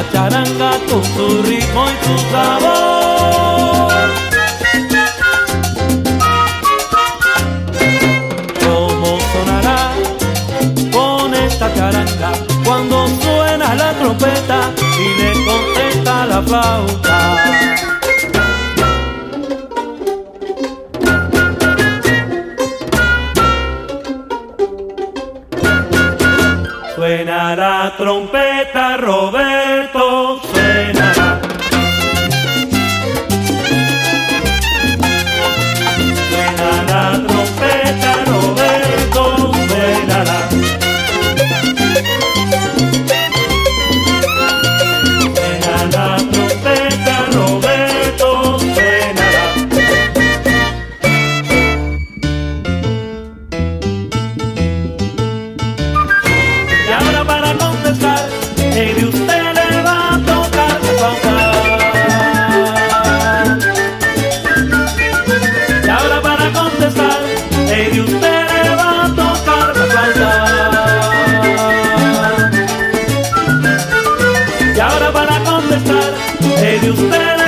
la charanga con su ritmo y su sabor. ¿Cómo sonará con esta charanga cuando suena la trompeta y le contesta la flauta? La trompeta Roberto. para contestar. es de usted